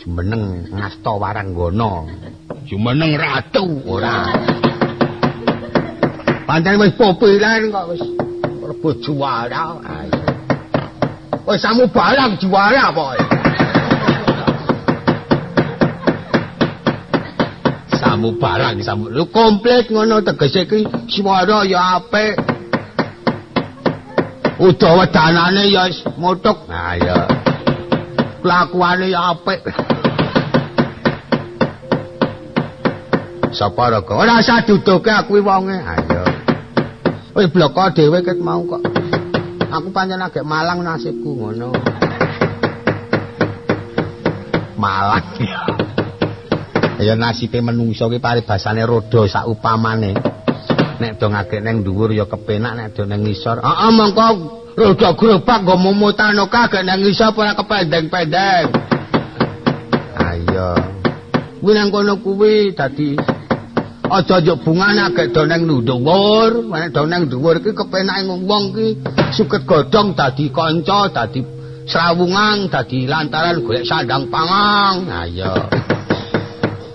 jumeneng ngasta waranggana. Jumeneng ratu. Ora. Pancen wis populer kok wis. Rebut juara wis samu barang juara pokoke. Samu barang samu lu komplit ngono tegese iki. Swara ya apik. Utawa danane ya motok nah ya kelakuane ya apik sapa rega ora usah duduke aku wonge. Ayo. Kowe bloko dhewe ket mau kok. Aku pancen agek malang nasibku ngono. Malang ya. Nasibe menungso ki paribasane rodo sak upamane. Nek do ngagek ning dhuwur ya kepenak nek do ning ngisor. Heeh mongko rodo gerobak nggo mumutano kagek ning ngisor ora kependeng-pendeng. Ayo. Kuwi nang kono kuwi dadi aja njuk bungane agek do ning dhuwur, nek do ning dhuwur iki kepenake wong iki suket godhong dadi kanca, dadi srawungan, dadi lantaran golek sandang pangang. Ha iya.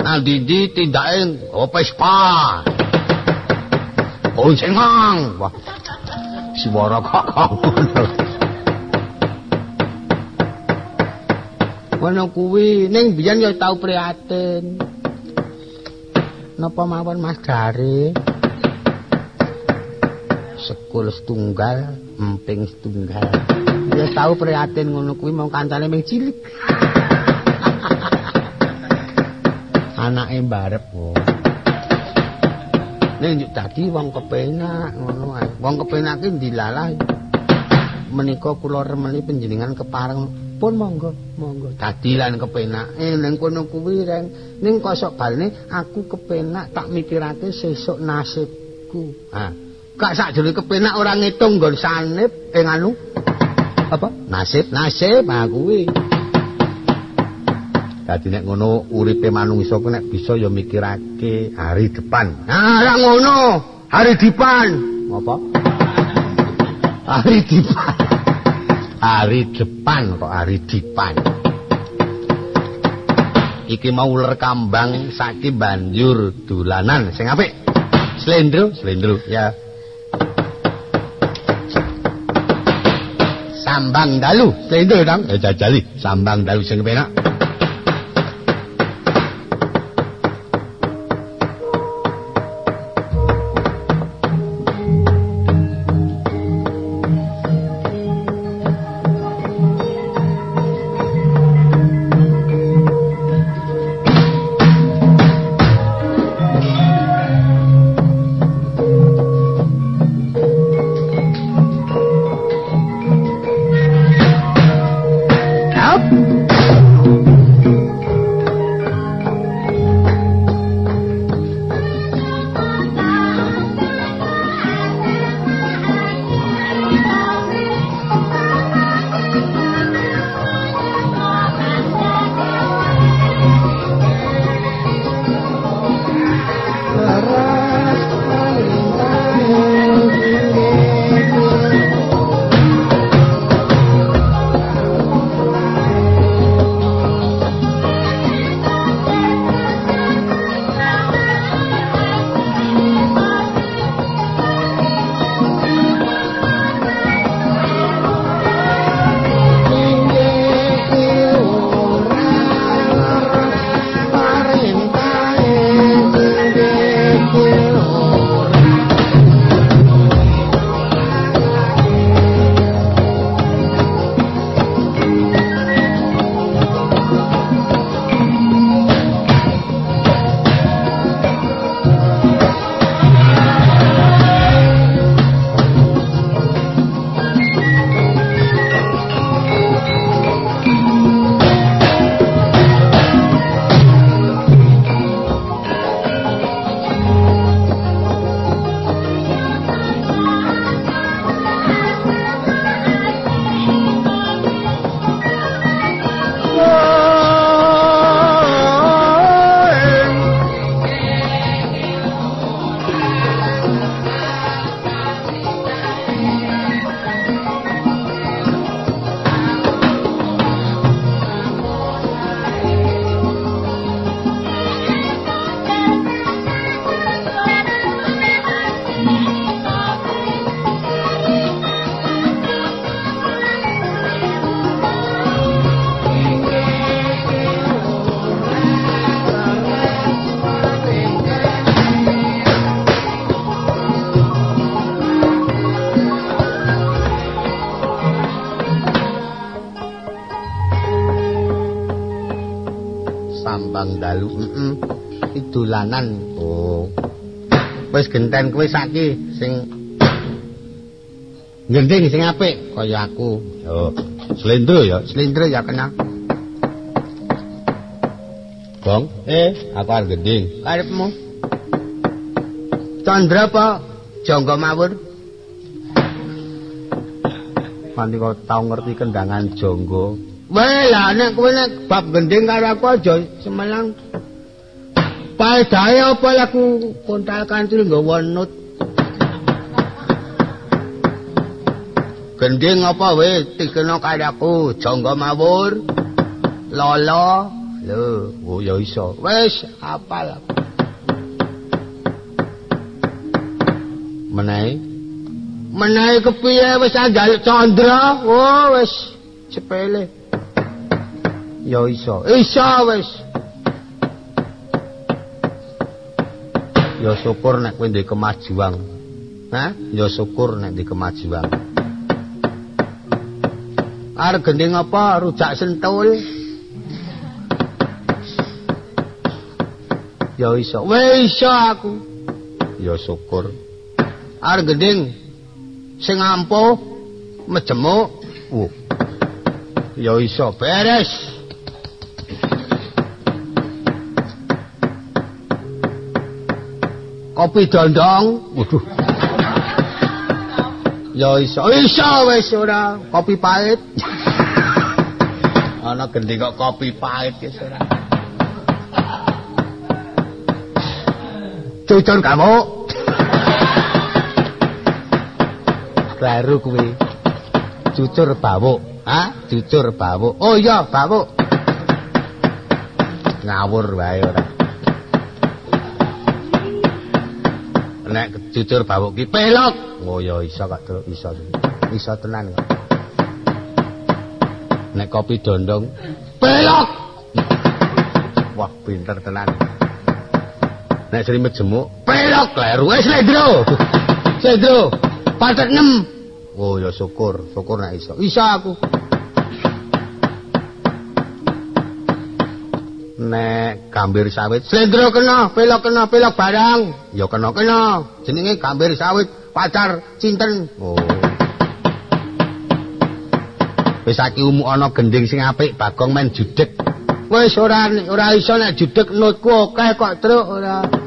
Nang ndi tindake opespa. Oh sengang. Wah. Suara kok. Ngono kuwi ning biyen ya tau prihatin. Napa mawon Mas Dare sekul setunggal emping setunggal. Ya tahu prihatin ngono kuwi mau kancane ming cilik. Anake mbarep nek njuk dadi wong kepenak ngono ae. Wong kepenak ki dilalah menika kula remeni panjenengan kepareng pun monggo monggo. Dadi lan kepenak eh ning kono kuwi reng. Ning kosok balne aku kepenak tak mikirake sesuk nasibku. Ha. Gak sakjane kepenak ora ngitung nggon sanep ing anu apa? Nasib nasib ha kuwi. Dadi nek ngono uripe manungsa ku nek bisa ya mikirake hari depan. Ha ngono. Hari depan. Apa? Hari depan hari depan kok hari depan iki mau ular kambang saki banjur dulanan sing apik? Slendro? Slendro ya. Sambang dalu. Slendro dong ya jajali. Sambang dalu sing penak Idolanan. Oh. Wis genten kowe saiki sing Gending sing apik kaya aku. Yo, slendro ya, slendro ya kena. Bong, eh, aku arep gending. Karepmu. Candra apa? Jonggo mawur. Mandi kok tau ngerti kendangan jonggo. Weh lah nek kowe nek bab gending karo aku aja semelang. Paedahe apa laku kontal kancil nggawa nut. Gending apa weh dikena karo aku jonggo mawur. Lolo. Lho, oh ya iso. Wis apal aku. Menae Menae kepiye wis anjal candra? Oh wis sepele. Ya iso. Iso wis. Ya syukur nek kowe duwe kemajuan. Hah? Ya syukur nek duwe kemajuan. Are gending apa? Rujak sentul. Ya iso. Wis iso aku. Ya syukur. Are gending sing ampuh mejemuk uh ya iso beres kopi dondong waduh ya iso iso wis ora kopi pahit ana gendhi kok kopi pahit wis ora Cucur kamu baru kuwi. Cucur bawuk, ha? Cucur bawuk. Oh iya, bawuk. Ngawur wae ora. Nek cucur bawuk ki pelok. Oh iya iso kok, Tru, iso. Iso tenan kok. Nek kopi dondong pelok. Wah, pinter tenan. Nek sering jemuk, pelok kleru wis lendro. Lendro. Patet 6. Oh ya syukur, syukur nek iso. Iso aku. Nek gambir sawit, slendro kena, pelok kena, pelok barang. Ya kena kena. Jenenge gambir sawit, pacar cinten. Oh. Wis saiki umu ana gending sing apik, Bagong men judeg. Wis ora ora iso nek judeg nutku akeh kok, Truk, ora.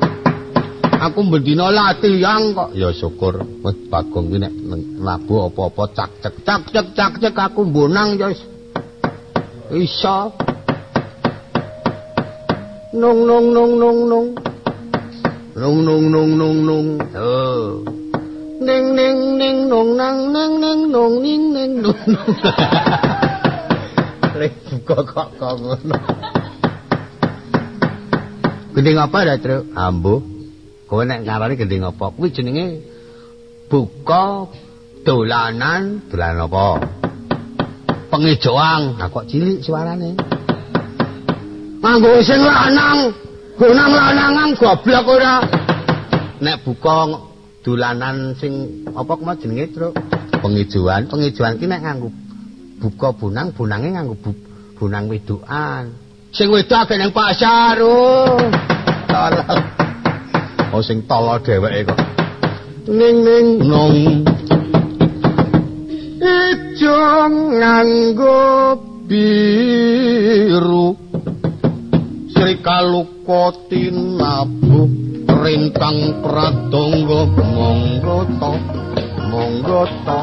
aku bendina latihan kok ya syukur wis bagong iki nek nabu apa-apa cak cek cak cek cak cek aku mbonang ya iso nung nung nung nung nung. Nung nung nung nung nung. Oh ning ning ning nung nang ning ning nung ning ning nung lek kok kok ngono. Gending apa dah, Truk? Ambuh. kowe nek ngarani gending apa? Kuwi jenenge buka dolanan. Dolanan apa? Pengejoang. Nah kok cilik suarane nganggo sing lanang gunang lanangan goblok ora nek buka dolanan sing apa kemah jenenge truk pengejoan pengejoan ki nek nganggo buka bunang bunange nganggo bu, bunang wedokan sing wedok ning pasar oh tolong Oh sing tolo dheweke kok. Ning ning nong. Ijo nganggo biru. Sri Kalukoti nabu rintang pradonggo. Monggo ta monggo ta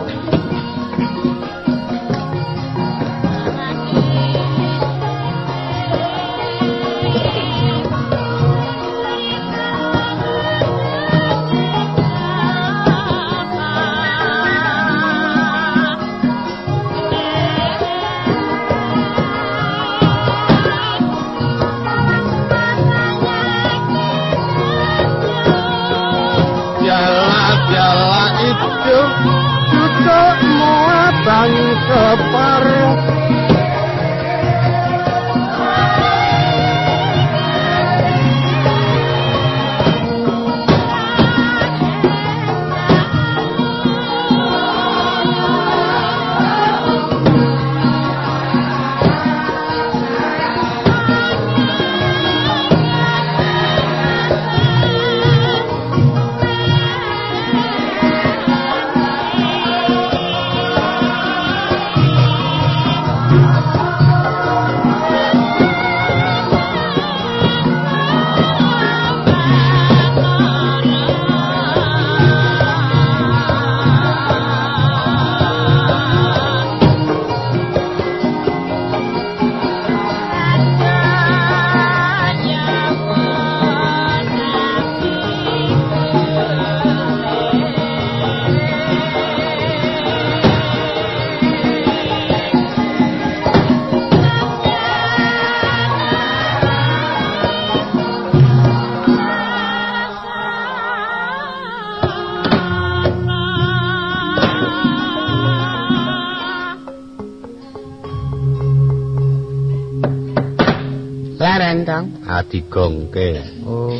digongke. Oh.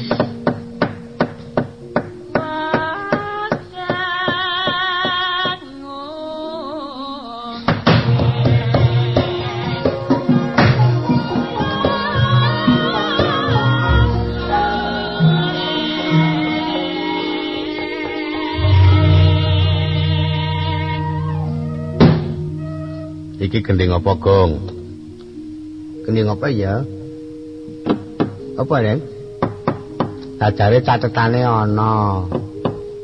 Iki gending apa, Gong? Gending apa ya? Apa, Ren? Dajare catetane ana.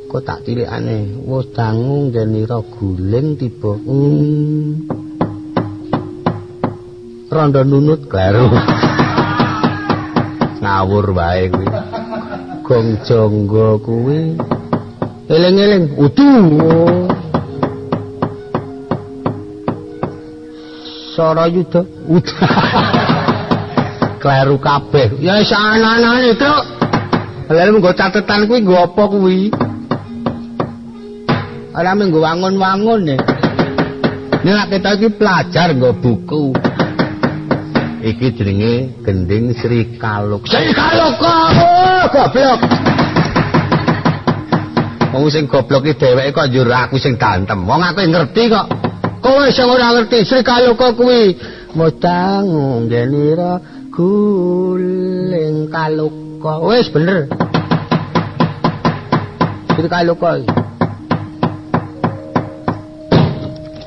Kok tak tilikane? Wis dangu ngenira guling tiba. Hmm. Rondo nunut kleru. Ngawur wae kuwi. Gong jonggo kuwi. Eling-eling udu. Sarayuda. Udu. kleru kabeh. Ya wis anane, Truk. Lha menggo catetan kuwi nggo apa kuwi? Ora menggo wangun-wangun ya. Nek kita iki pelajar nggo buku. Iki jenenge gending Sri Kaluk. Sri Kaluk oh, goblok. Wong sing goblok iki dheweke kok njur aku sing dantem. Wong aku ngerti kok. Kowe sing ora ngerti Sri Kaluk kuwi mutang ngenira guling kaluka. Wis bener. Sri Kaluka.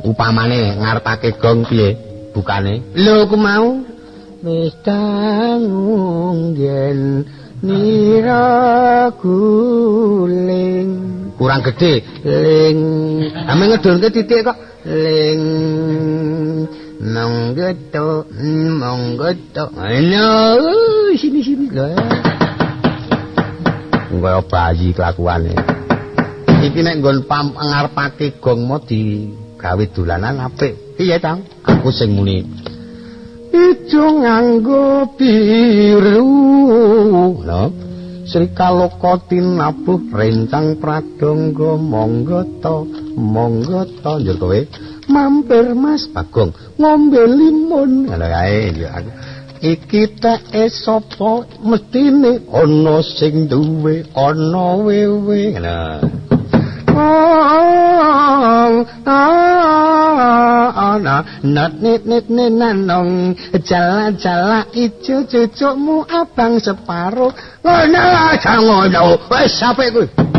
Upamane ngarepake gong piye bukane? Lho ku mau wis tangung yen nira guling. Kurang gede. Ling. Ame ngedonke titik kok. Ling. Monggoto, monggoto. Ayo, sini sini lho. Kaya bayi kelakuane. Iki nek nggon ngarepake gong mo di gawe dolanan apik. Piye, Tang? Aku sing muni. Ijo nganggo biru. Lho. Sri Kaloka tinabuh rencang pradangga monggo to monggo to njur kowe mampir Mas Bagong ngombe limun ngono kae ya iki teh sapa mestine ana sing duwe ana wewe. Ana nat nit nit nanong. Jala jala ijo cucukmu abang separo ngono aja ngono wis sampe kuwi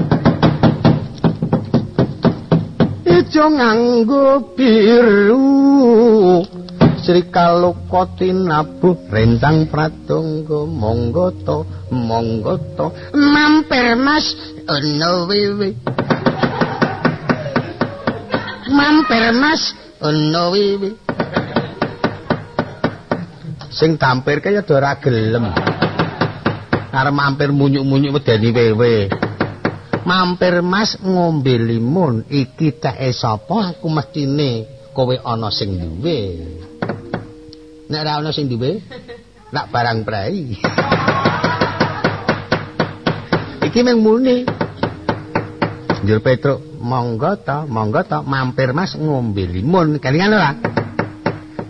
ijo nganggo biru. Sri Kaloka tinabuh rencang pradonga monggo to monggo to. Mampir Mas. Ono wewe mampir mas. Ono wiwi. Sing tampir kaya ora gelem. Arep mampir munyuk-munyuk medeni wewe mampir mas ngombe limun iki teh sapa aku mestine kowe ana sing duwe nek ora ana sing duwe nak barang prai iki meng muni njur petruk monggo to, monggo to, mampir Mas ngombe limun. Kelingan ora?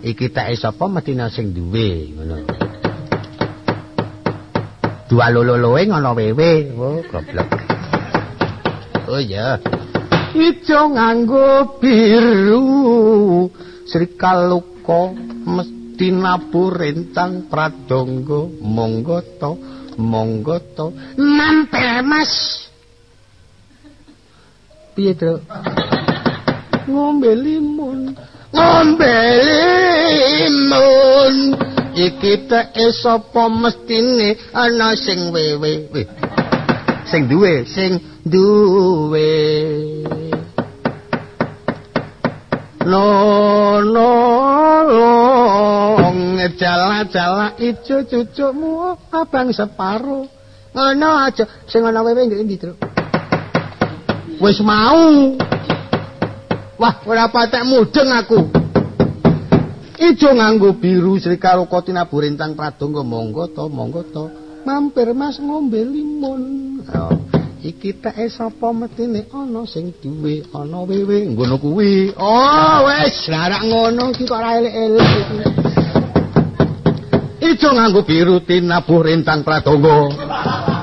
Iki tak sapa medina sing duwe, ngono. Dua lolo-loloe ngono wewe. Oh, goblok. Oh iya. Ijo nganggo biru. Sri Kaluka mesti nabur rencang pradonga. Monggo to, monggo to. Mampir Mas. piye to ngombe limun ngombe limun iki tek sapa mestine ana sing wewe sing duwe sing duwe. No no long jala-jala ijo cucukmu abang separo ngono aja sing ana wewe ngendi to wis mau. Wah ora patek mudeng aku. Ijo nganggo biru Sri Karoka tinabu rintang pradonga monggo to monggo to. Mampir Mas ngombe limun. Oh. Iki teh sapa metine ana sing duwe ana wewe ngono kuwi. Oh wis larak ngono iki kok ora elek-elek. Ijo nganggo biru tinabuh rintang pradonga.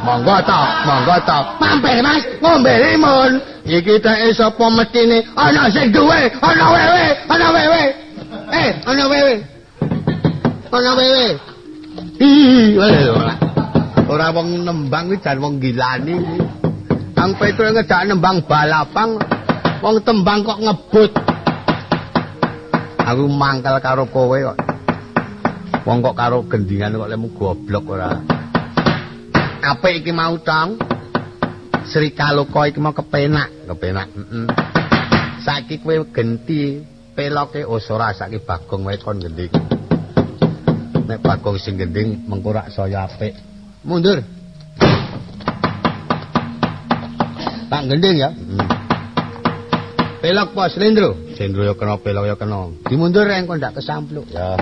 Monggo to monggo to mampir mas ngombe limun iki teke sapa mestine ana sing duwe ana wewe ana wewe. Eh ana wewe. Ana wewe. Ih ora wong nembang kuwi jan wong gilani Kang Petro ngejak nembang balapang wong tembang kok ngebut. Aku mangkel karo kowe kok. Wong kok karo gendingan kok lemu goblok ora. Apik iki mau tong? Sri Kaloka iki mau kepenak. Kepenak heeh saiki kowe genti peloke osora saiki bagong wae kon gending nek bagong sing gending mengko saya apik. Mundur tak gending ya hmm. pelok pos Lendro Sendro ya kena pelok ya kena. Dimundur reng kok ndak kesampluk. Ya.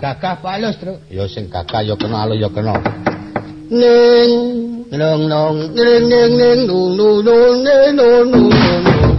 Gagah palus, Tru. Ya sing gagah ya kena alus ya kena. Ning, nong nong, ning ning ning, nu nu nu, nu nu nu.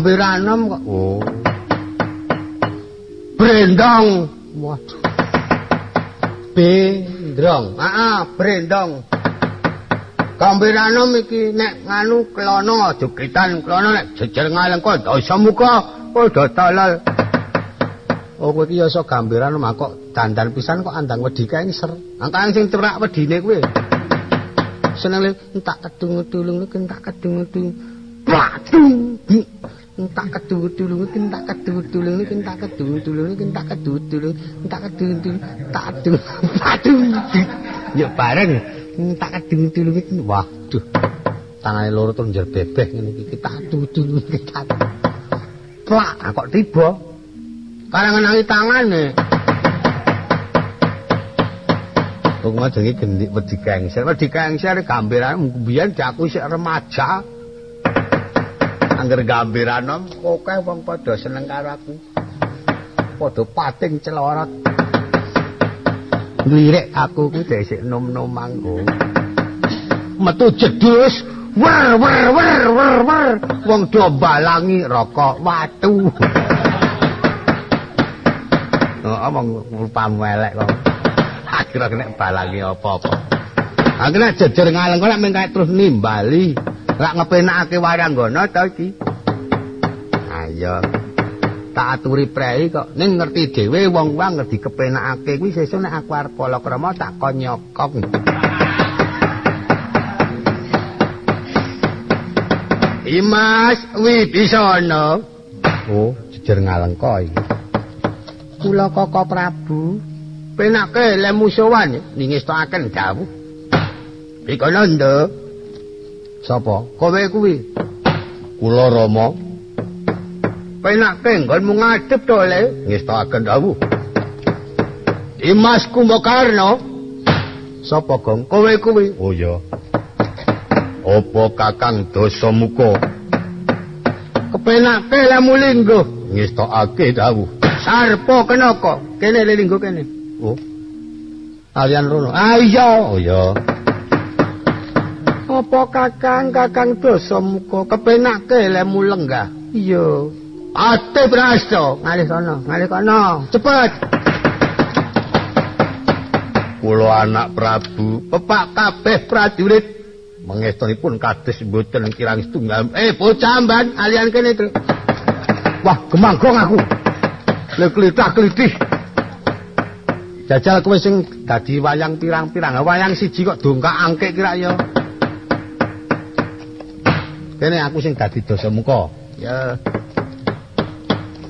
Hampir anom kok. Oh. Brendong. Waduh. Bendrong. Heeh, ah, brendong. Hampir anom iki nek nganu klono aja kritan klono nek jejer ngaleng kok dosa muka padha talal. Oh kowe iki ya iso gambaran kok dandan pisan kok andang wedi kae ser. Angkang sing cerak wedine kuwi. Seneng entak kedung tulung entak kedung tulung. Waduh. Tak kedut dulu tak kedut dulu tak kedut dulu tak kedut dulu tak aduh ya bareng tak kedut dulu waduh tangane loro tuh njer bebeh ngene iki tak kita plak kok tiba karangan nangi tangane Kok ngajengi gendik wedi kengser, wedi kengser gambaran biyen aku sik remaja. Angger gambirano oke wong padha seneng karo aku. Padha pating celorot. Lirik aku ku dhisik nom-nom manggo. Metu jedus wer wer wer wer wer wong do balangi rokok watu. Oh, omong rupamu elek kok. Akhirnya kena balangi apa-apa. Akhirnya jejer ngaleng kok nek terus nimbali. Lak ngepenake wayanggana ta iki. Ayo. Tak aturi prei kok ning ngerti dhewe wong-wong ngerti kepenakake kuwi sesuk nek aku arep palakrama tak kon nyokok. Imas Wibisana. Oh, jejer ngalengka iki. Kula Koko Prabu penake lemu sowan ningestokaken dawuh. Bikono nduk. Sapa? Kowe kuwi. Kula Rama. penake nggonmu ngadep to le. Ngestakaken dawuh. Dimas Kumbakarna. Sapa gong? Kowe kuwi? Oh iya. Apa Kakang Dasamuka Kepenake lemu linggo ngestokake dawuh. Sarpa kenaka kene linggo kene. Oh. Alian rono. Ah iya. Oh iya Apa Kakang Kakang Dasamuka kepenake lemu lenggah Iya Ate prasto ngalih kono ngalih kono cepet Kula anak Prabu, pepak kabeh prajurit mengestunipun kados mboten kirang setunggal. Eh, bocah mban, alian kene, Tru. Wah, gemanggong aku. Le klitah-klitih. Jajal kowe sing dadi wayang pirang-pirang, wayang siji kok dongkak angke kira ya. Kene aku sing dadi dosa muka. Ya.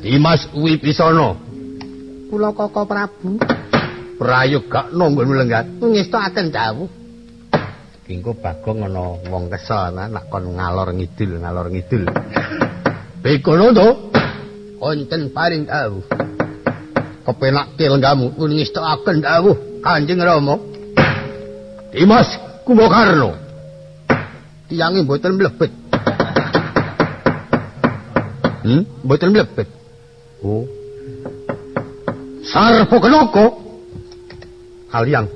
Dimas Wibisono. Kula Koko Prabu. prayoga nonggon lenggat ngestakaken dawuh. Kingko bagong ana wong kesel nak kon ngalor ngidul ngalor ngidul. Bekono to wonten paring dawuh. Kepenake lenggamu ngestakaken dawuh. Kanjeng rama. Dimas Kumbakarna tiyange mboten mlebet Hmm, mboten mlebet. Oh. Sarpo kenoko? Aliang.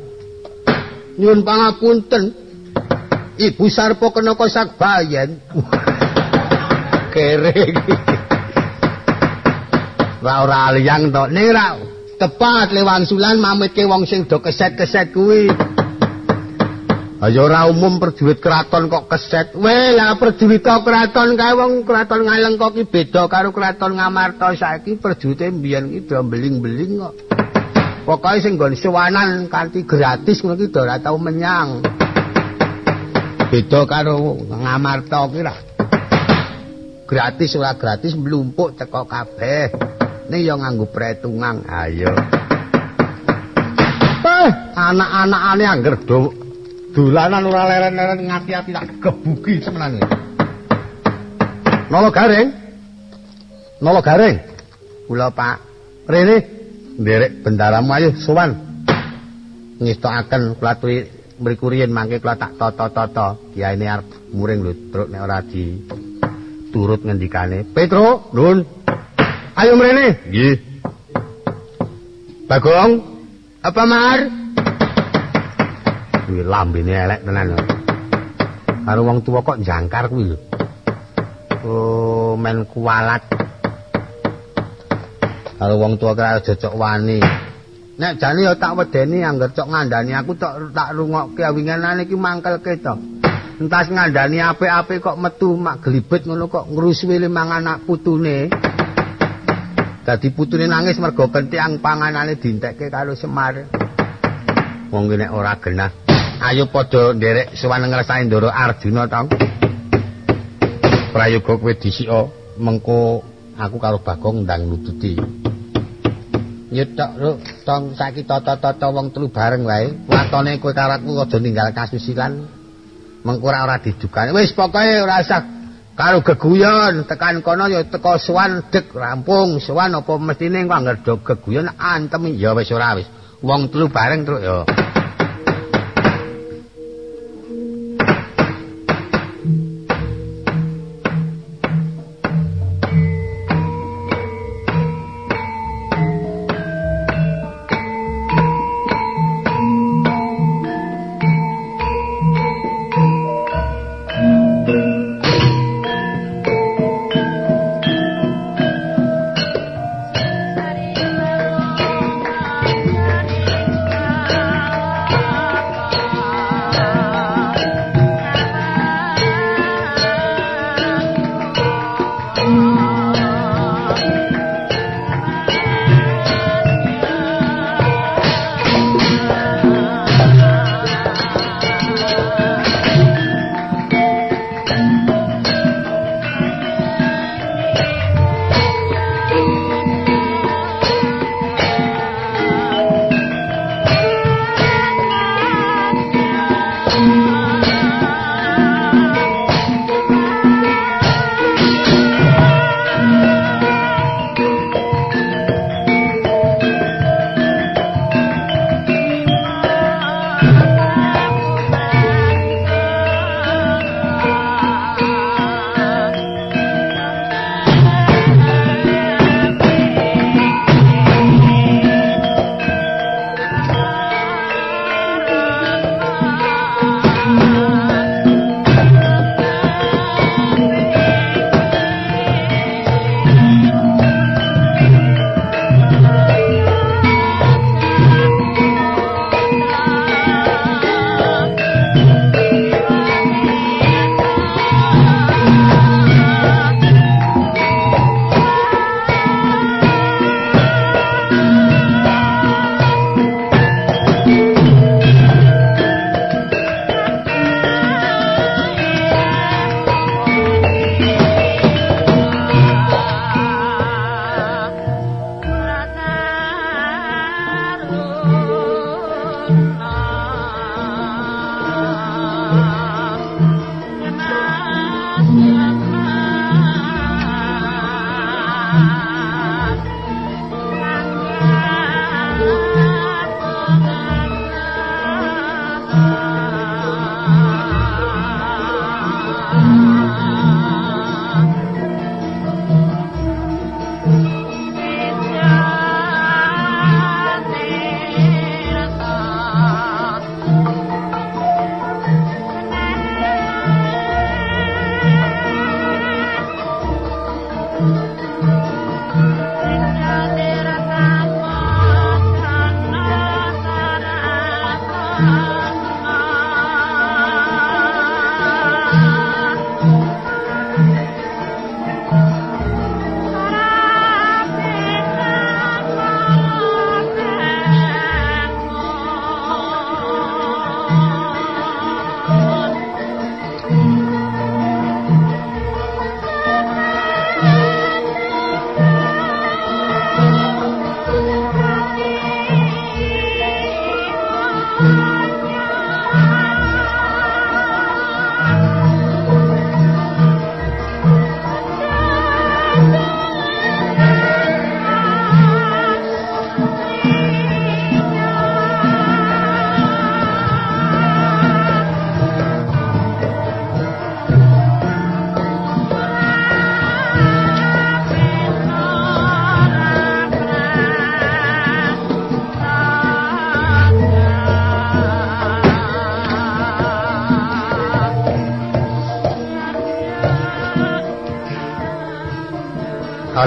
Nyun pangapunten. Ibu Sarpo kenoko sak bayen. Kere iki. Ra ora aliang to. Ning ra tepat lewang sulan mamitke wong sing do keset-keset kuwi. Ayo ora umum perjuwit keraton kok keset. Weh, lah perjuwit keraton kae wong keraton Ngalengka ki beda karo keraton Ngamarta saiki perjuwite mbiyen ki do beling-beling kok. Pokoke sing nggon sewanan kanthi gratis ngono ki ora tau menyang. Beda karo ngamarta ki lah. Gratis ora gratis mlumpuk teko kabeh. Ning ya nganggo pretungang. Ayo. Eh, anak-anakane angger do dolanan ora leren-leren ngati-ati tak gebuki semenane. Nolo garing. Nolo garing. Kula Pak. Rene. nderek bendaramu ayo sowan ngestokaken kula aturi mriku riyin mangke kula tak tata-tata kiyaine arep muring lho truk nek ora di turut ngendikane Petro nun ayo mrene nggih Bagong apa mar kuwi lambene elek tenan lho karo wong tuwa kok jangkar kuwi lho oh men kualat karo wong tuwa kaya jocok wani. Nek jane ya tak wedeni angger cok ngandani aku tok tak rungokke wingenane iki mangkelke to. Entas ngandani apik-apik kok metu mak glibet ngono kok ngrusuhi limang anak putune. Dadi putune nangis mergo kentiang panganane dintekke karo Semar. Wong nek ora genah, ayo padha nderek sowan ngersani Ndoro Arjuna to. Prayoga kowe disika mengko aku karo Bagong ndang nututi. Nyetok lho, tong saiki tata-tata wong telu bareng wae. Watone kowe karo aku aja ninggal kasusilan. Mengko ora ora didukane. Wis pokoke ora usah karo geguyon tekan kono ya teko suwan dek rampung suwan apa mestine kok anggar geguyon antem ya wis ora wis. Wong telu bareng truk ya.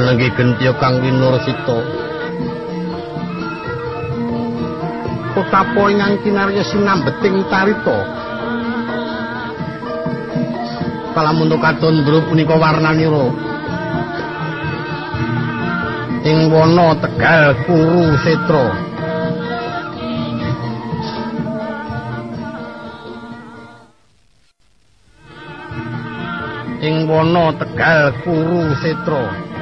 Panenggi gentiya kang winursita. Kotapa ingkang kinarya sinambeting tarita. Kalamun katondro punika warnanira ing wana Tegal Kuru Setra. Ing wana Tegal Kuru Setra.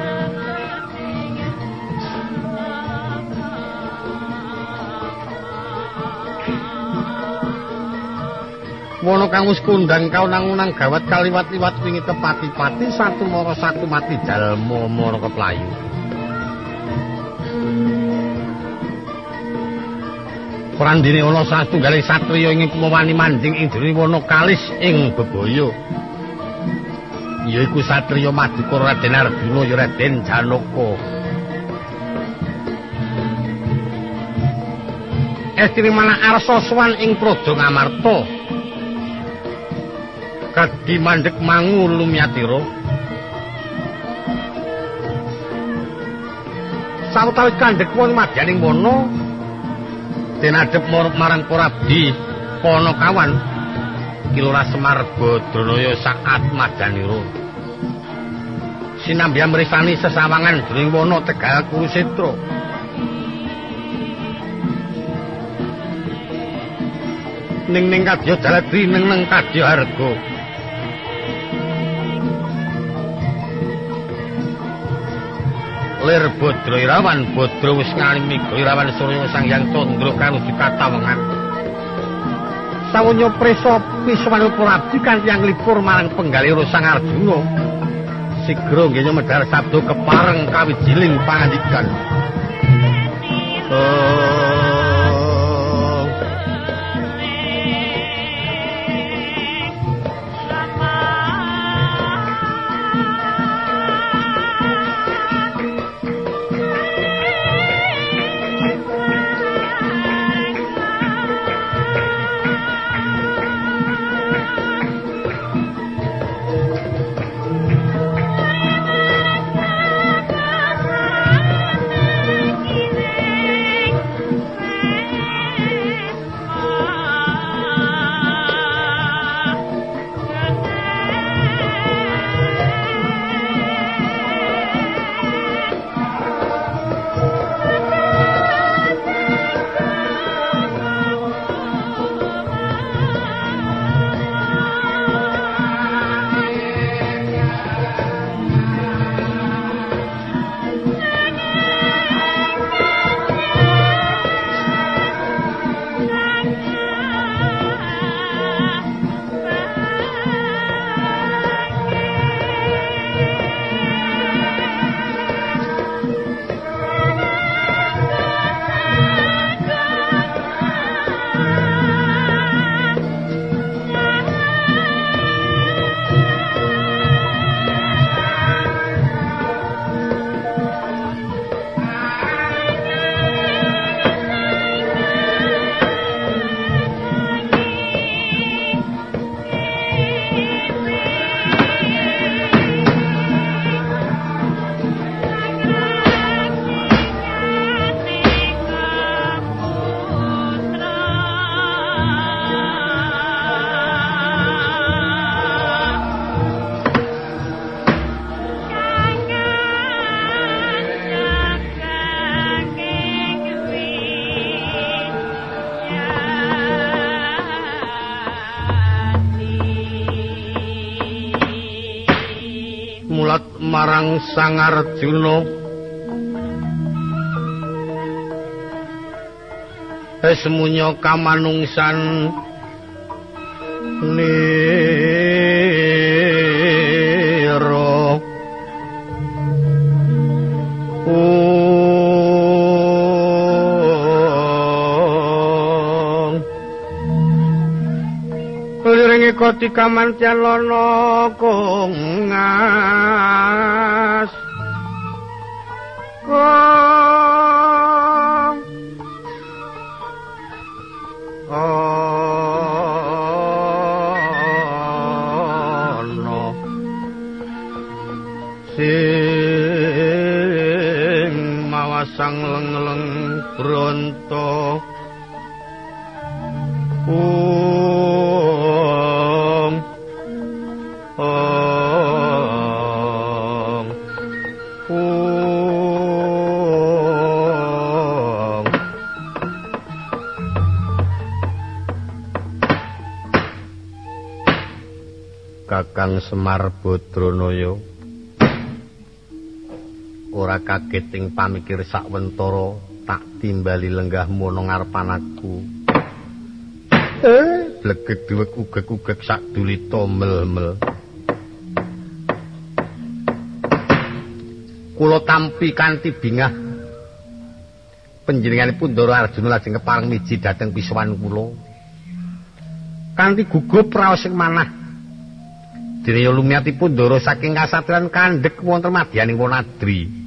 Wana kang wis kondang kaunang-unang gawat kaliwat-liwat wingi kepati-pati satu mara satu mati dalma mara keplayu. Prandine ana satunggaling satriya ing kumawani manjing ing jero wana kalis ing bebaya. yaiku satriya Madukara Raden Arjuna ya Raden Janaka. Estri mana arsa swan ing Prada Ngamarta. Kadi mandhek mangu lumyatira. Sawetawis kandhek wong madyaning wana denadhep marang para abdi Panakawan. Kilora Semar Badranaya saat madanira. Sinambi amrisani sesawangan jroning wana Tegal Kurusetra. Ning ning kadya daladri ning ning kadya harga. Lir Badra Irawan Badra wis ngalimi Irawan Surya Sang Hyang Candra kanu dikatawengan. sawunya prisa wiswana prabdi kanthi nglipur marang penggalih Sang Arjuna sigra nggih medhar sabdo kepareng kawijiling pangandikan marang Sang Arjuna Esmunya kamanungsan. Niro Liringi koti kamantyan lono kongas Kong Kakang Semar Badranaya ora kaget ing pamikir sakwentara tak timbali lenggahmu ana ngarepan aku. Eh, blegek duwek ugek-ugek sak dulita mel-mel. Kula tampi kanthi bingah panjenenganipun Ndara Arjuna lajeng kepareng miji dhateng pisuwan kula. Kanthi gugup raos sing manah Dene lumiatipun Ndara saking kasatriyan kandhek wonten madyaning Wonadri.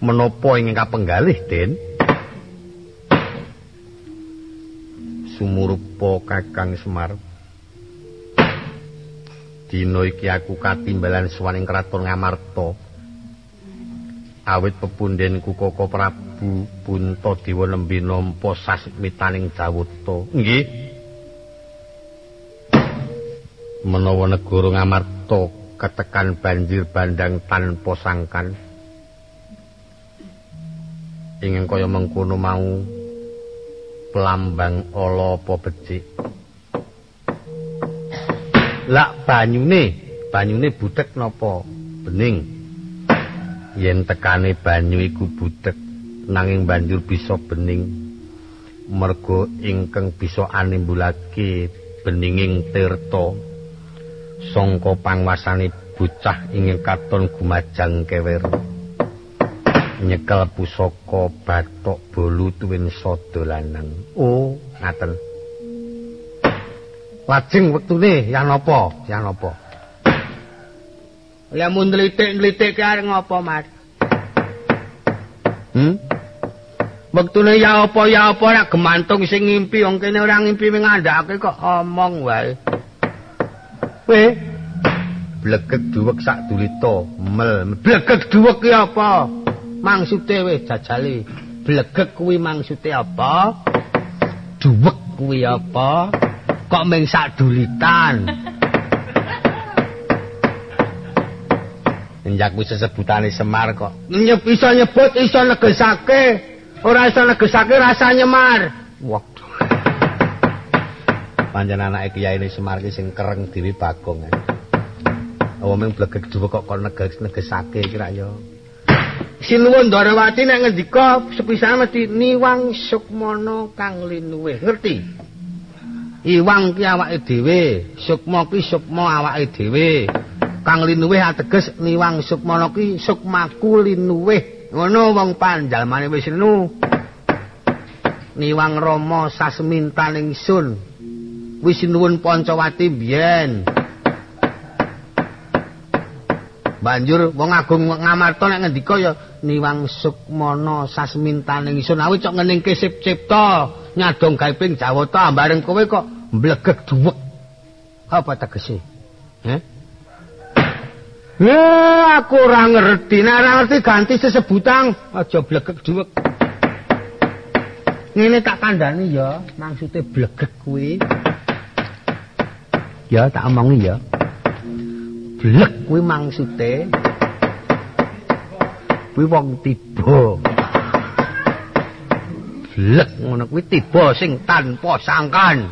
menapa ing kapenggalih Den? Sumurupa Kakang Semar. Dina iki aku katimbalan suwaning kraton Ngamarta. Awit pepundhenku Koko Prabu Punta Dewa nembe nampa sasmitaning jawata. Nggih menawa negara Ngamarta ketekan banjir bandang tanpa sangkan. Ingin kaya mengkono mau pelambang ala apa becik. Lak banyune banyune butek napa? Bening. Yen tekane banyu iku butek nanging banjur bisa bening. Mergo ingkang bisa animbulake beninging tirta sangka pangwasane bocah ingin katon gumajang keweru nyekel pusaka batok bolu tuwin sada lanang. Oh, ngaten. Lajeng wektune yen apa? Yen apa? Ya mun nlitik-nlitik arep ngopo, Mas? Hmm? Wektune ya apa ya apa nek gemantung sing ngimpi wong kene ora ngimpi ngandhake kok omong wae. Weh. Blegek duwek sak dulita, mel. Blegek duwek ki apa? Mangsude wis jajali. Blegek kuwi mangsude apa? Duwek kuwi apa? Kok mung sak dulitan? Njak wis sebutane Semar kok. Nyep iso nyebut iso negesake. Ora iso negesake rasa nyemar. Waduh. Panjen anake Kyai Semar ki sing kereng dhewe Bagong. Wong mung blegek duwek kok kok negesake kira ya. Sinuwun Darawati nek ngendika sepisan mesti niwang sukmana kang linuwe. Ngerti? Iwang ki awake dhewe, sukma ki sukma awake dhewe. Kang linuwe ateges niwang sukmana ki sukmaku linuwe. Ngono wong panjalmane wis nu. Niwang Rama sasmintaning sun. Wis nuwun Pancawati biyen. Banjur wong agung ngamarta nek ngendika ya niwang sukmana sasmintaning isun awit cok ngening kisip cipta nyadong gawe ping jawata bareng kowe kok mblegek duwek apa tegese he Ya, aku ora ngerti, nek ora ngerti ganti sesebutan aja blegek duwek. Ngene tak kandhani ya, maksude blegek kuwi. Ya, tak omongi ya. blek kuwi maksude kuwi wong tiba. Blek ngono kuwi tiba sing tanpa sangkan.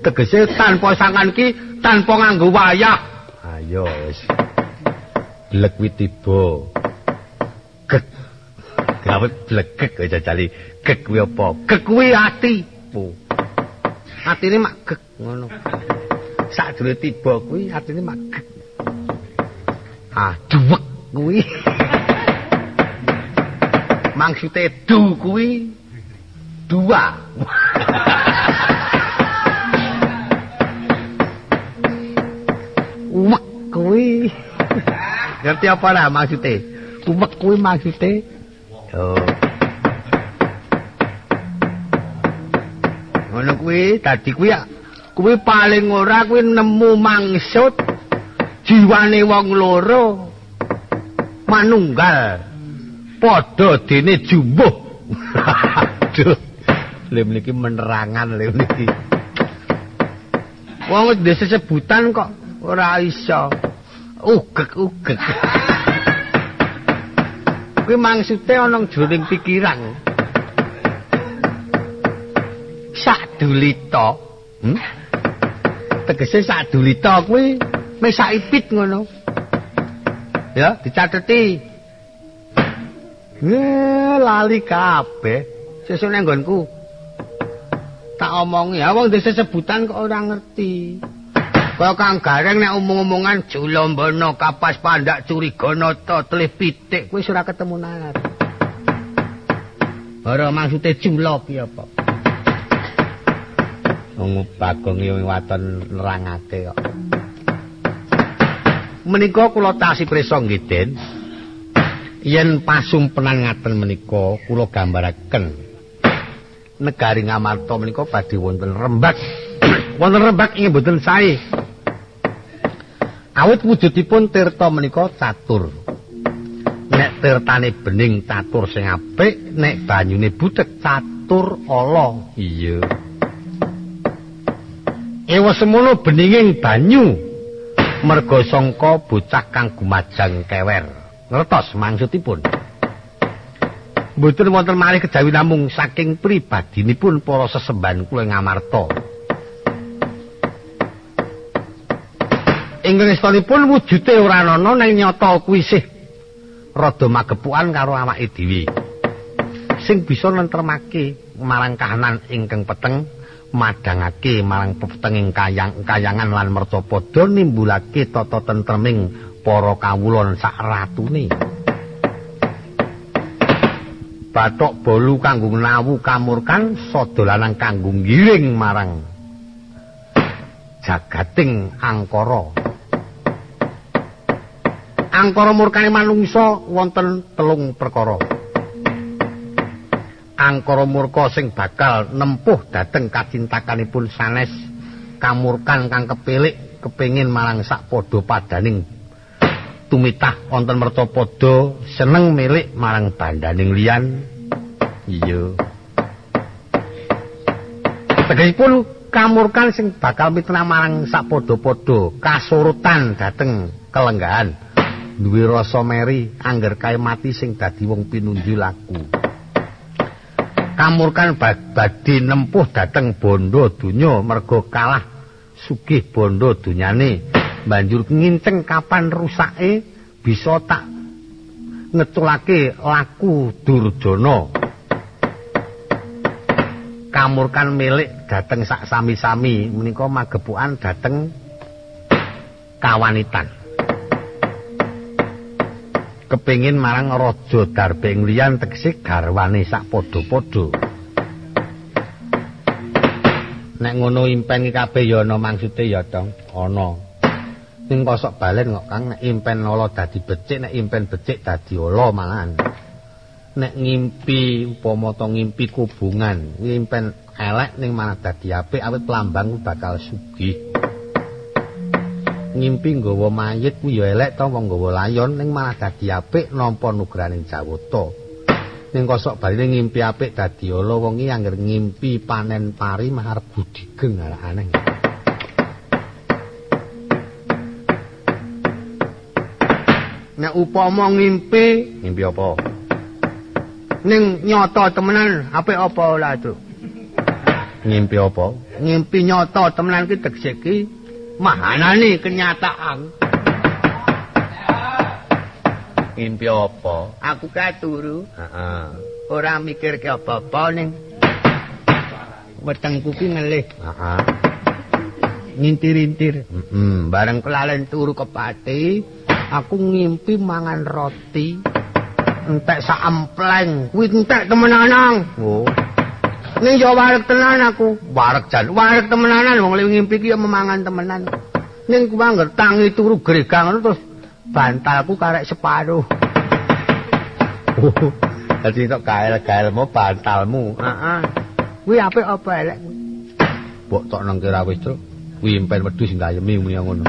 Tegese tanpa sangkan ki tanpa nganggo wayah. Ayo wis. Blek kuwi tiba. Gek. Gawet blegek jajali gek kuwi apa? Gek kuwi ati po atine mak gek ngono sak tiba kuwi atine mak Ah, duwek kuwi. Maksude du kuwi dua. Umek kuwi. Ngerti apa lah maksude? Umek kuwi maksude. Oh. Ngono kuwi dadi kuwi kuwi paling ora kuwi nemu maksud jiwane wong loro manunggal padha dene jumbuh. Aduh. Lha mriki menerangan lha niki. Wong dhewe sebutan kok ora iso. Ugek-ugek. Kuwi maksude ana jroning pikiran. Sadulita. Hmm? Tegese sadulita kuwi meh saipit ngono. Ya, dicateti. Eh, lali kabeh. Sesuk nang nggonku. Tak omongi, ya wong desa sebutan kok ora ngerti. Kaya Kang Gareng nek omong-omongan Julombana kapas pandak curiganata telih pitik kuwi ora ketemu nalar. Ora maksude jula piye apa? Bagong iki waton nerangake kok. Menika kula tasih prisa nggih, Den. Yen pasumpenan ngaten menika kula gambaraken negari Ngamarta menika badhe wonten rembak. wonten rembak ing mboten sae. Awit wujudipun tirta menika catur. Nek tirtane bening catur sing apik, nek banyune butek catur ala. Iya. Ewa semono beninging banyu merga sangka bocah kang gumajang kewer. Ngertos maksudipun? mboten wonten malih kejawi namung saking pribadinipun para sesembahan kula ngamarta. Ing ngestanipun wujude ora ana nang nyata kuwi sih rada magepukan karo awake dhewe. Sing bisa nentremake marang kahanan ingkang peteng madhangake marang pepetenging kayang kayangan lan mercapada nimbulake tata tentreming para kawulon sak ratune. batok bolu kanggo nawu kamurkan sodolanan kanggo ngiring marang jagating angkara angkara murkane manungsa wonten telung perkara angkara murka sing bakal nempuh dhateng kacintakanipun sanes kamurkan kang kepilik kepingin marang sak padha padaning tumitah wonten mercapada seneng milik marang bandaning liyan. Iya. Tegesipun kamurkan sing bakal mitra marang sapodo-podo kasurutan dateng kelenggahan. Duwe rasa meri angger kae mati sing dadi wong pinunjul aku kamurkan badhe nempuh dateng bondo donya mergo kalah sugih bondo dunyane. Banjur nginceng kapan rusake bisa tak ngeculake laku durjana. Kamurkan milik dateng sak sami-sami menika magepukan dateng kawanitan kepingin marang raja darbeng liyan tegese garwane sak padha-padha. Nek ngono impen kabeh ya ana maksude ya dong ana. Ning kosok balen kok Kang nek impen ala dadi becik nek impen becik dadi ala malahan. Nek ngimpi upama to ngimpi kubungan impen elek ning malah dadi apik awit pelambang bakal sugih ngimpi nggawa mayit ku ya elek to wong nggawa layon ning malah dadi apik nampa nugraning jawata. Ning kosok bali ngimpi apik dadi ala wong iki anggere ngimpi panen pari mahar budigeng aneh. Nek upama ngimpi ngimpi apa? Ning nyata temenan apik apa ora itu ngimpi apa? Ngimpi nyata temenan ki tegese ki mahanane kenyataan? Ngimpi apa? Aku kae turu. Heeh. Ora mikir ke apa-apa ning wetengku ki ngelih. Heeh. Ngintir-intir. Heeh bareng kelalen turu kepati aku ngimpi mangan roti entek sak empleng. Kuwi entek temenanan oh ning yo wareg tenan aku wareg jan wareg temenanan wong ngimpi ki memangan temenan ning kuwi angger tangi turu gregang ngono terus bantalku karek separuh Dadi tok gael-gaelmu bantalmu. Heeh. Kuwi apik apa elek? Mbok tok nang kira wis, Tru. Kuwi impen wedhus gayemi muni ngono.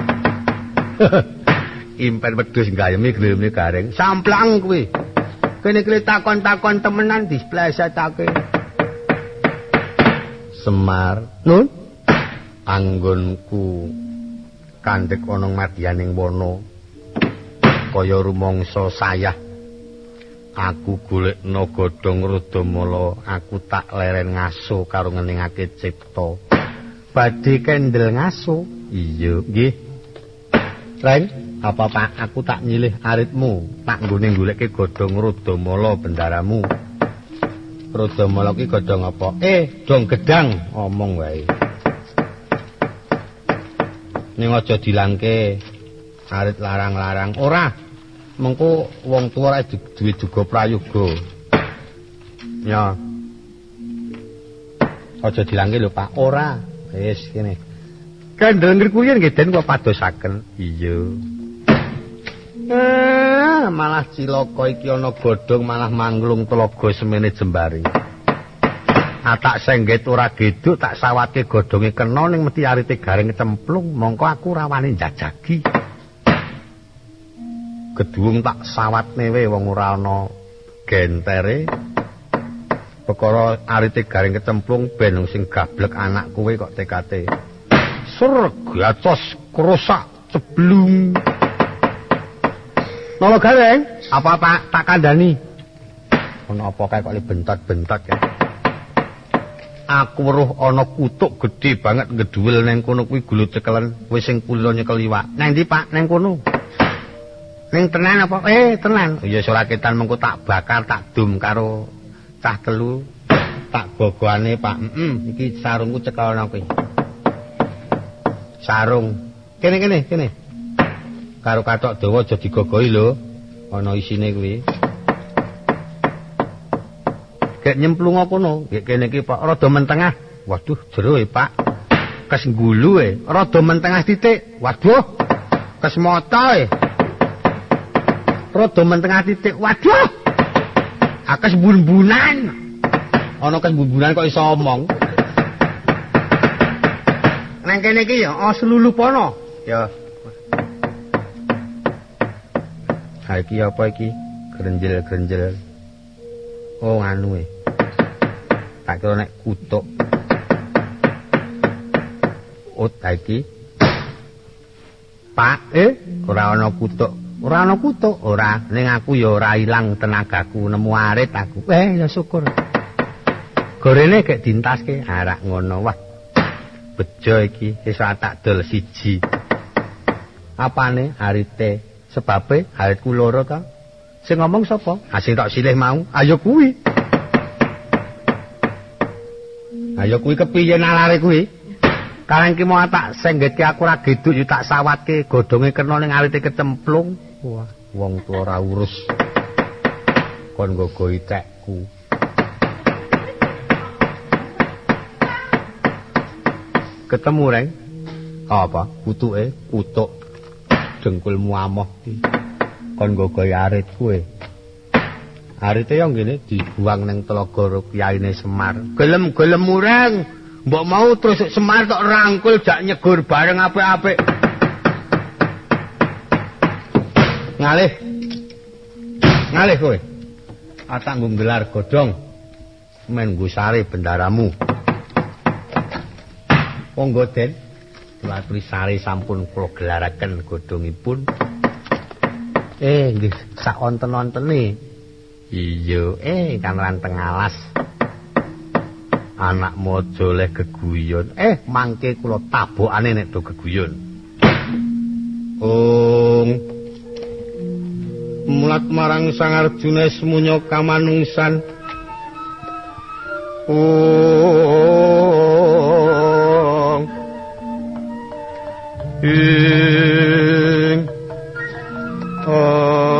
impen wedhus gayemi glemne garing samplang kuwi Kene iki takon-takon temenan displesetake. Semar, Nun. Anggonku kandhek ana madyaning wana. Kaya rumangsa sayah. Aku golekno godhong rudamala, aku tak leren ngaso karo ngeningake cipta. Badhe kendel ngaso. Iya, nggih. Reng, apa Pak aku tak nyilih aritmu, tak nggone goleke godhong rudamala bendaramu. Rudamala ki godhong apa? Eh, dong gedang, omong wae. Ning aja dilangke arit larang-larang. Ora. mengko wong tuwa rek duwe juga prayoga. Ya. Aja dilangke lho Pak, ora. Wis kene. Kandel ngrikuyen nggih den kok padosaken. Iya. Eh, malah cilaka iki ana godhong malah manglung telaga semene jembare. Atak sengget ora geduk tak sawate godhonge kena ning mesti arite garing cemplung, mongko aku rawani jajagi. gedung tak sawat newe wong ora ana gentere perkara arite garing kecemplung ben sing gablek anak kowe kok tekate sur gacos krusak ceblung Nolo gareng apa pak tak kandani ana apa kae kok bentot-bentot ya aku weruh ana kutuk gedhe banget ngedhuwil ning kono kuwi gulu cekelen wis sing kula nyekel iwak nang ndi pak nang kono Ning tenan apa? Eh, tenan. Ya suraketan mengko tak bakar tak dum karo cah telu. Tak gogoane, Pak. Heeh, iki sarungku cekel nang kowe. Sarung. Kene kene, kene. Karo katok dawa aja digogohi lho. Ana isine kuwi. Gek nyemplung kono, gek kene iki Pak rada mentengah. Waduh, jero e, Pak. Kes ngulu e, rada mentengah titik. Waduh. Kes mata e. rada mentengah titik. Waduh. Akes bun-bunan. Ana kes bun-bunan kok iso omong. Nang kene iki ya selulupono. Ya. Ha iki apa iki? Grenjel-grenjel. Oh anu e. Tak kira nek kutuk. Oh, iki. Pak, eh, ora ana kutuk. Ora ana kutuk, ora. Ning aku ya ora ilang tenagaku nemu arit aku. Eh, ya syukur. Gorene gek dintaske arak ngono. Wah. Bejo iki iso tak dol siji. Apane arite? Sebabe aritku loro ta. Sing ngomong sapa? Asing tak silih mau. Ayo kuwi. Ayo kuwi kepiye nalare kuwi? Karang ki mau tak senggetke aku ra geduk yo tak sawatke godhonge kena ning arite kecemplung. Wah, wong tuwa ora urus. Kon gogo itekku. Ketemu, Reng. Apa? Kutuke, kutuk. Dengkulmu amoh iki. Kon gogo arit kowe. Arite yo ngene dibuang ning telaga kiyaine Semar. Gelem-gelem mureng. Mbok mau terus Semar tok rangkul jak nyegur bareng apik-apik. ngalih ngalih kowe atak gelar godhong men gusare bendaramu monggo den latri sare sampun kula gelaraken godhongipun. Eh nggih sak wonten-wontene iya eh kan ranteng alas. Anak mojo leh geguyon eh mangke kula tabokane nek do geguyon ong mulat marang Sang Arjuna semunya kamanungsan. Ong Ing Ong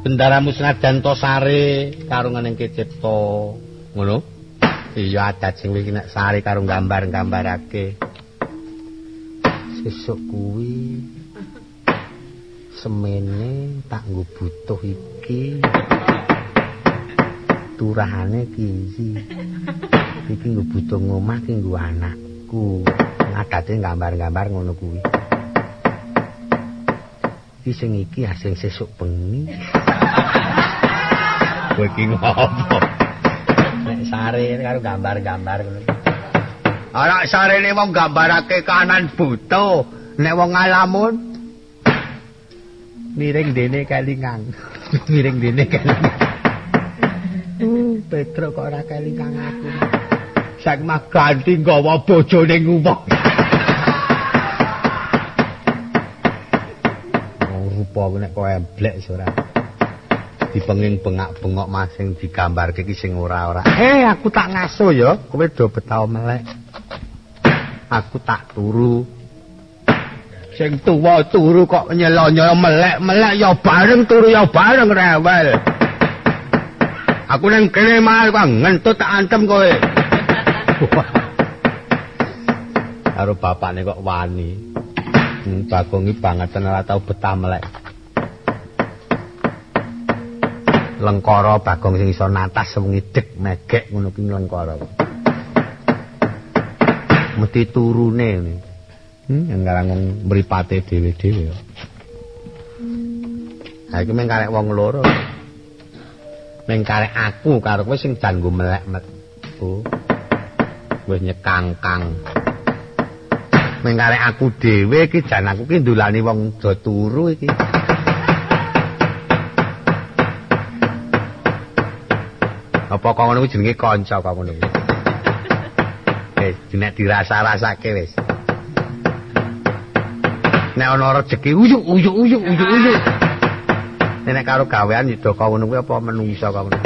Bendaramu senajan to sare karungan ing kecipta ngono Iya adat sing iki nek sari karo gambar-gambarake. Sesuk kuwi semene tak nggo butuh iki. Turahane iki. Iki nggo butuh ngomah iki nggo anakku. adate gambar-gambar ngono kuwi. Iki sing iki asing sesuk bengi. Kowe iki ngopo? Nek sare karo gambar-gambar ngono. Ora sarene wong gambarake kanan buta, nek wong ngalamun miring dene kelingan. miring dene kelingan. Petro kok ora kelingan aku. Sak mah ganti nggawa bojone ngumong. Oh, rupa nek kok emblek ora. Dipenging bengak-bengok masing digambarke iki sing ora-ora. Eh, aku tak ngaso ya, kowe do betao melek. aku tak turu sing tuwa turu kok nyelo-nyelo melek-melek ya bareng turu ya bareng rewel aku nang kene mal kok ngentut tak antem kowe karo bapakne kok wani hmm, bagongi banget ora tau betah melek lengkara bagong sing iso natas wengi dek megek ngono ki lengkara mesti turune ngene. Hmm, ngarang mripate dhewe-dhewe. Ha iki mung karek wong loro. Mung karek aku karo kowe sing janggo melek metu. Wis nyekangkang. Mung karek aku dhewe iki jan aku ki ndulani wong do turu iki. Apa kok ngono jenenge kanca kok ngono kuwi? nek dirasa-rasake wis. Nek ana rejeki uyuk uyuk uyuk uyuk uyuk. Nek karo gawean yo kok ngono kuwi apa menungsa kok ngono.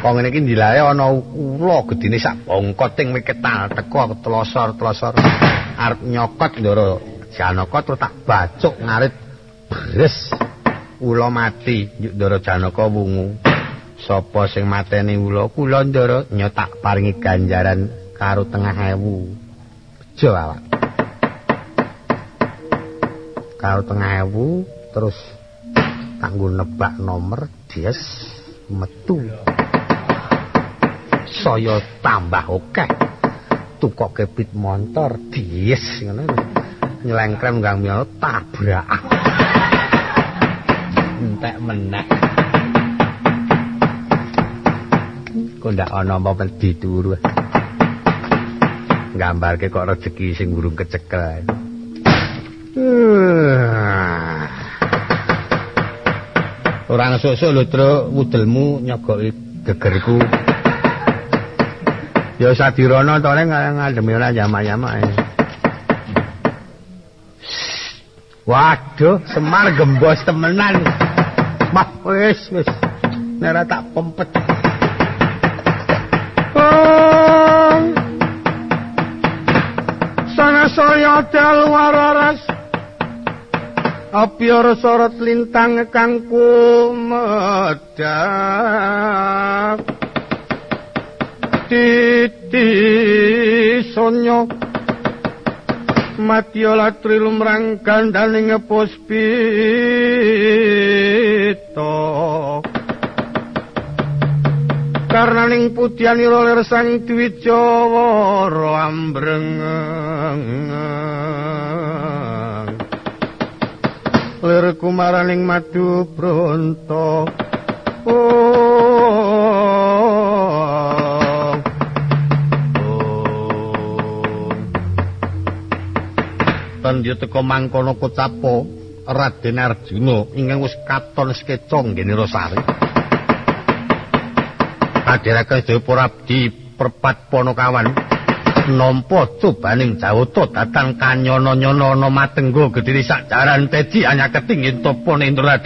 Kok ngene iki dilae ana ula gedine sak bongkoting wiketal teko telosor-telosor arep nyokot ndoro Janaka terus tak bacuk ngarit bres ula mati ndoro Janaka wungu. Sopo sing mateni ula kula ndara nyotak paringi ganjaran karo tengah ewu. Bejo awak. Karo tengah ewu terus kanggo nebak nomor dies metu. Saya tambah oke. Tukoke pit motor dies ngono. Nyelengkrem gang miyano tabrak. Entek meneh. kok ndak ana apa dituru. Gambarke kok rezeki sing burung kecekel. Orang sosok lho tru wudelmu nyogoki gegerku. Ya sadirana to ning ngademi ora yama-yama. Waduh, Semar gembos temenan. Wah, wis wis. Nek tak pempet. Sana saya dal wararas Apior sorot lintang kang kumedak Titi sonyo. Matiola trilumrang gandaning puspito karena ning putian ira lir sang dwijawara ambreng lir kumaraning madu bronto oh. Pandya teka mangkono kocapo Raden Arjuna ingkang wis katon sekeca nggene Rosari. kadheraken sedaya abdi perpat ponokawan nampa cobaning jawata datang kanyono-nyono ana matenggo gedhe sak jaran tedi hanya ketingin topo nendra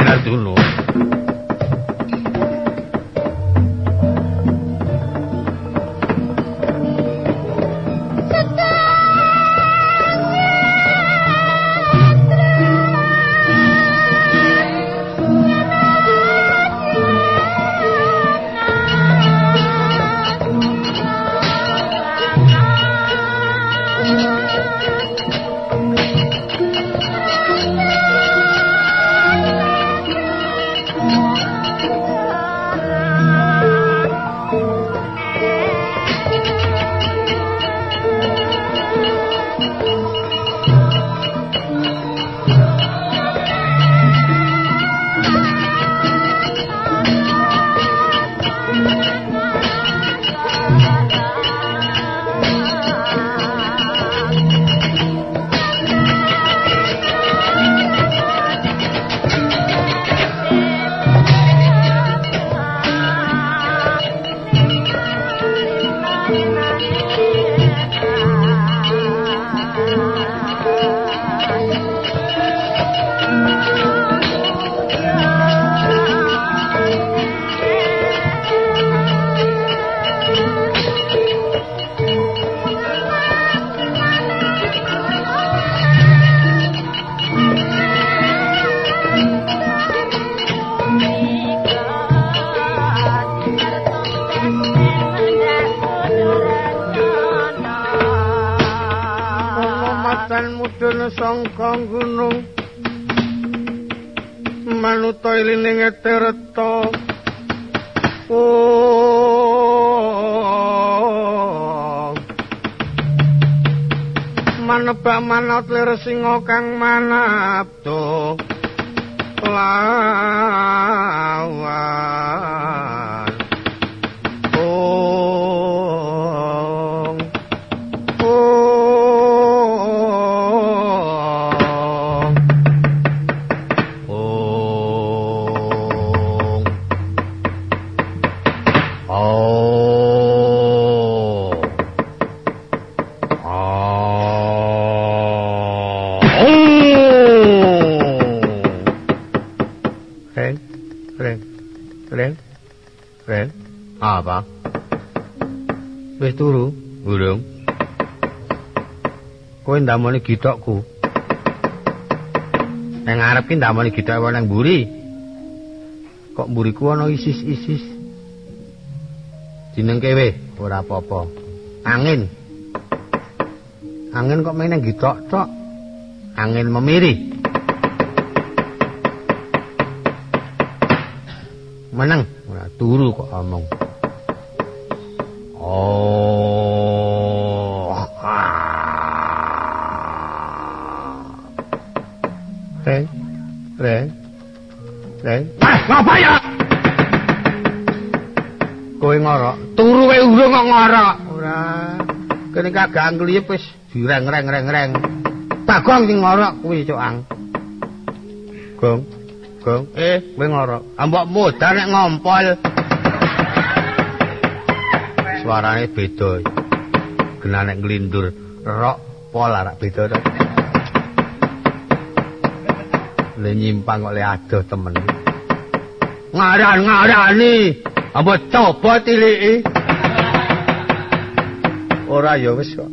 manebak manut lir singa kang manabdo lawan ndamoni githokku. Nang ngarep ki ndamoni githok wae nang mburi. Kok mburiku ana isis-isis. Jeneng kewe ora apa-apa. Angin. Angin kok main nang githok tok. Angin memiri. Meneng ora turu kok omong. Kagak angliyep wis direng-reng-reng-reng. Bagong sing ngorok kuwi coang. Gong. Gong. Eh, kowe ngorok. Ambok modal nek ngompol. Suarane beda. Genane nglindur. Rok pol arak beda to. Le nyimpang le adoh temen. ngaran-ngarani apa coba tiliki ora ya wis kok.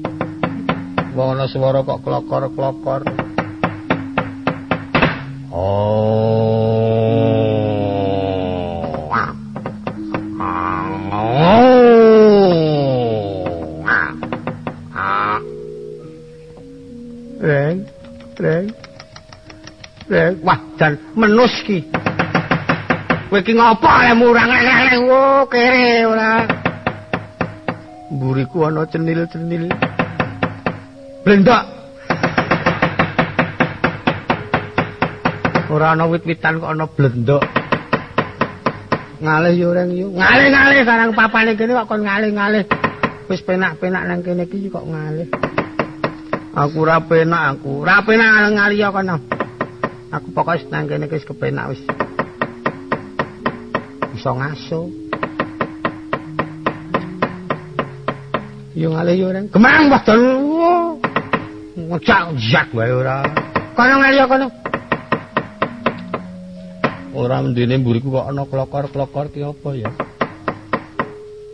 Wong ana swara kok klokor-klokor oh. Reng, reng, reng, wah, dan menus ki. Kowe iki ngopo le murang? Lele wo kere ora. Mburiku ana cenil-cenil. Blendak. Ora ana wit-witan kok ana blendok. Ngalih yo reng yo. Ngalih-ngalih sarang papane kene kok kon ngalih-ngalih. Wis penak-penak nang kene iki kok ngalih. Aku ora penak aku. Ora penak ngalih yo kono. Aku pokoke nang kene wis kepenak wis. iso ngaso. Yo ngale yo reng. Gemang wadon. Ngocak jak wae ora. Kono ngale kono. Ora mendene mburiku kok ana klokor-klokor ki apa ya?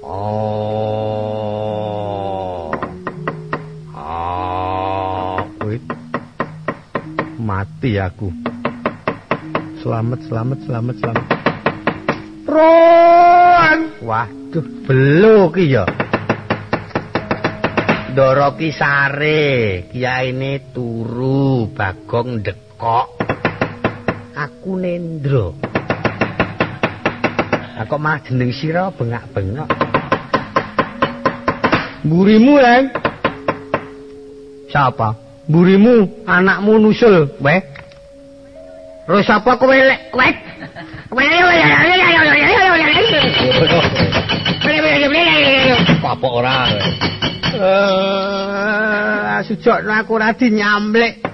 Oh. Ah, wit. Mati aku. Selamat, selamat, selamat, selamat. Ron. Waduh, belo ki ya. Ndara ki sare, kiyaine turu, Bagong ndekok. Aku nendro. Aku mah jeneng sira bengak-bengok. Mburimu, Leng. Siapa? Mburimu, anakmu nusul, weh. Terus sapa kowe lek? Kowe Apa ora? Eh, sujok aku ora dinyamlek.